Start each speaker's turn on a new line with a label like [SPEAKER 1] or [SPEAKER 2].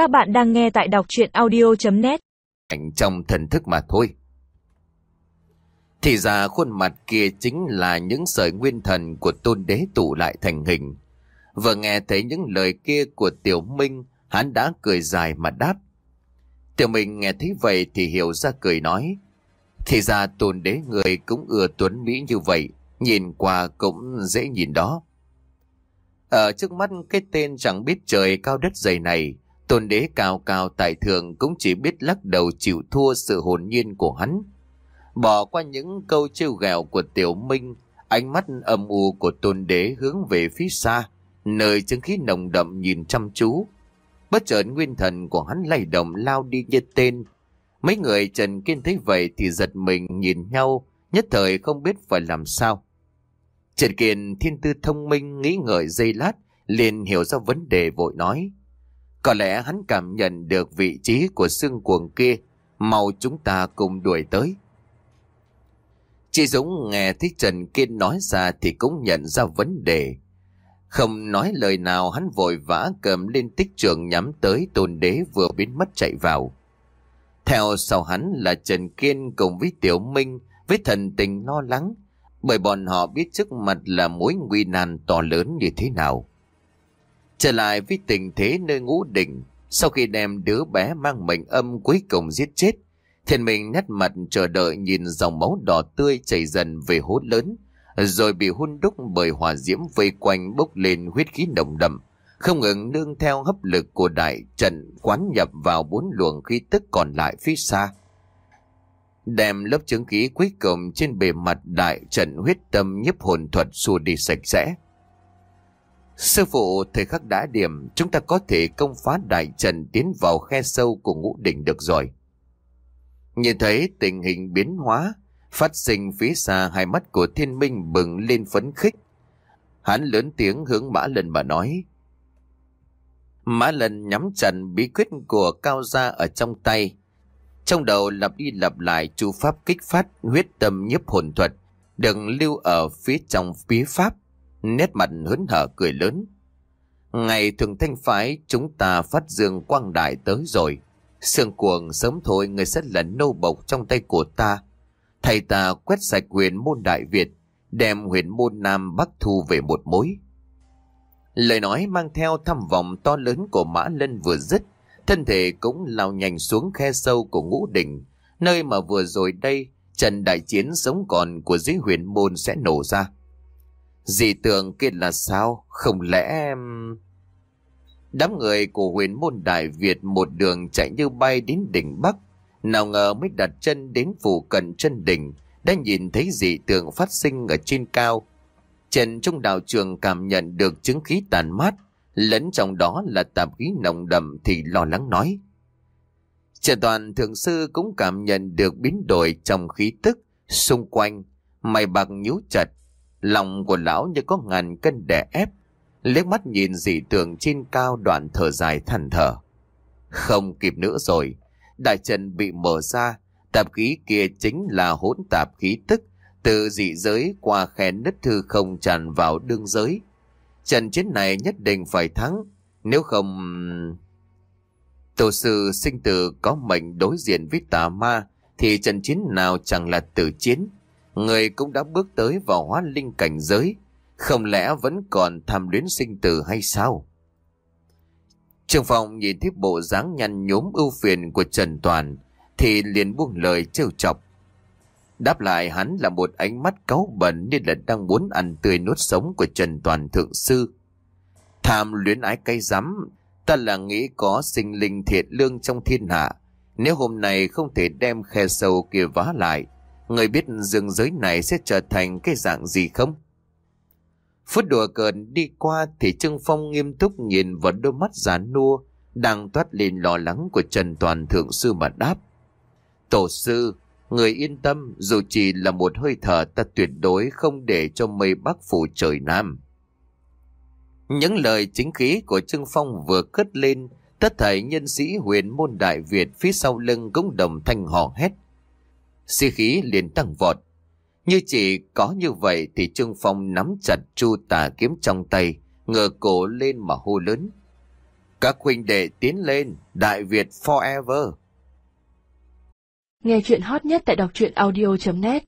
[SPEAKER 1] Các bạn đang nghe tại đọc chuyện audio.net
[SPEAKER 2] Cảnh trong thần thức mà thôi. Thì ra khuôn mặt kia chính là những sợi nguyên thần của tôn đế tụ lại thành hình. Vừa nghe thấy những lời kia của Tiểu Minh, hắn đã cười dài mà đáp. Tiểu Minh nghe thấy vậy thì hiểu ra cười nói. Thì ra tôn đế người cũng ưa tuấn Mỹ như vậy, nhìn qua cũng dễ nhìn đó. Ở trước mắt cái tên chẳng biết trời cao đất dày này, tôn đế cao cao tại thượng cũng chỉ biết lắc đầu chịu thua sự hồn nhiên của hắn. Bỏ qua những câu trêu ghẹo của tiểu minh, ánh mắt âm u của tôn đế hướng về phía xa, nơi chứng khí nồng đậm nhìn chăm chú. Bất chợt nguyên thần của hắn lay động lao đi như tên. Mấy người Trần Kiên thấy vậy thì giật mình nhìn nhau, nhất thời không biết phải làm sao. Trần Kiên thiên tư thông minh nghĩ ngợi giây lát, liền hiểu ra vấn đề vội nói. Có lẽ hắn cảm nhận được vị trí của xương cuồng kia, mau chúng ta cùng đuổi tới. Chị Dũng nghe thích Trần Kiên nói ra thì cũng nhận ra vấn đề. Không nói lời nào hắn vội vã cầm lên tích trường nhắm tới tôn đế vừa biến mất chạy vào. Theo sau hắn là Trần Kiên cùng với Tiểu Minh với thần tình lo lắng bởi bọn họ biết trước mặt là mối nguy nan to lớn như thế nào. Trở lại với tình thế nơi ngũ đỉnh, sau khi đem đứa bé mang mệnh âm cuối cùng giết chết, thiên mình nét mặt chờ đợi nhìn dòng máu đỏ tươi chảy dần về hố lớn, rồi bị hun đúc bởi hỏa diễm vây quanh bốc lên huyết khí nồng đậm, không ngừng nương theo hấp lực của đại trận quán nhập vào bốn luồng khí tức còn lại phía xa. Đem lớp chứng khí cuối cùng trên bề mặt đại trận huyết tâm nhiếp hồn thuật xua đi sạch sẽ. Sư phụ thời khắc đã điểm chúng ta có thể công phá đại trần tiến vào khe sâu của ngũ đỉnh được rồi. Nhìn thấy tình hình biến hóa, phát sinh phía xa hai mắt của thiên minh bừng lên phấn khích. Hắn lớn tiếng hướng mã lần mà nói. Mã lần nhắm chặt bí quyết của cao gia ở trong tay. Trong đầu lặp đi lặp lại chú pháp kích phát huyết tâm nhiếp hồn thuật, đừng lưu ở phía trong bí pháp nét mặt hớn hở cười lớn. Ngày thường thanh phái chúng ta phát dương quang đại tới rồi. Sương cuồng sớm thôi người sẽ là nô bộc trong tay của ta. Thầy ta quét sạch huyền môn Đại Việt, đem huyền môn Nam Bắc thu về một mối. Lời nói mang theo thăm vọng to lớn của Mã Lân vừa dứt, thân thể cũng lao nhanh xuống khe sâu của ngũ đỉnh, nơi mà vừa rồi đây trận đại chiến sống còn của dưới huyền môn sẽ nổ ra. Dị tưởng kia là sao? Không lẽ... Đám người của huyền môn Đại Việt một đường chạy như bay đến đỉnh Bắc. Nào ngờ mới đặt chân đến phủ cận chân đỉnh, đã nhìn thấy dị tượng phát sinh ở trên cao. Trần trung đạo trường cảm nhận được chứng khí tàn mát, lẫn trong đó là tạp khí nồng đậm thì lo lắng nói. Trần Toàn Thượng Sư cũng cảm nhận được biến đổi trong khí tức, xung quanh, mày bạc nhú chặt, Lòng của lão như có ngàn cân đè ép. liếc mắt nhìn dị tượng trên cao đoạn thở dài thằn thở. Không kịp nữa rồi. Đại trận bị mở ra. Tạp khí kia chính là hỗn tạp khí tức. Từ dị giới qua khe nứt thư không tràn vào đương giới. Trận chiến này nhất định phải thắng. Nếu không... Tổ sư sinh tử có mệnh đối diện với tà ma, thì trận chiến nào chẳng là tử chiến người cũng đã bước tới vào hóa linh cảnh giới, không lẽ vẫn còn tham luyến sinh tử hay sao? Trường phòng nhìn thấy bộ dáng nhăn nhốm ưu phiền của Trần Toàn, thì liền buông lời trêu chọc. Đáp lại hắn là một ánh mắt cáu bẩn như là đang muốn ăn tươi nuốt sống của Trần Toàn Thượng Sư. Tham luyến ái cay rắm, ta là nghĩ có sinh linh thiện lương trong thiên hạ. Nếu hôm nay không thể đem khe sâu kia vá lại, Người biết dương giới này sẽ trở thành cái dạng gì không? Phút đùa cợt đi qua thì Trương Phong nghiêm túc nhìn vào đôi mắt già nua đang toát lên lo lắng của Trần Toàn Thượng Sư mà đáp. Tổ sư, người yên tâm dù chỉ là một hơi thở ta tuyệt đối không để cho mây bắc phủ trời nam. Những lời chính khí của Trương Phong vừa cất lên, tất thảy nhân sĩ huyền môn Đại Việt phía sau lưng cũng đồng thanh hò hét si khí liền tăng vọt. Như chỉ có như vậy thì Trương Phong nắm chặt chu tà kiếm trong tay, ngờ cổ lên mà hô lớn. Các huynh đệ tiến lên, Đại Việt forever.
[SPEAKER 3] Nghe chuyện hot nhất tại đọc truyện audio.net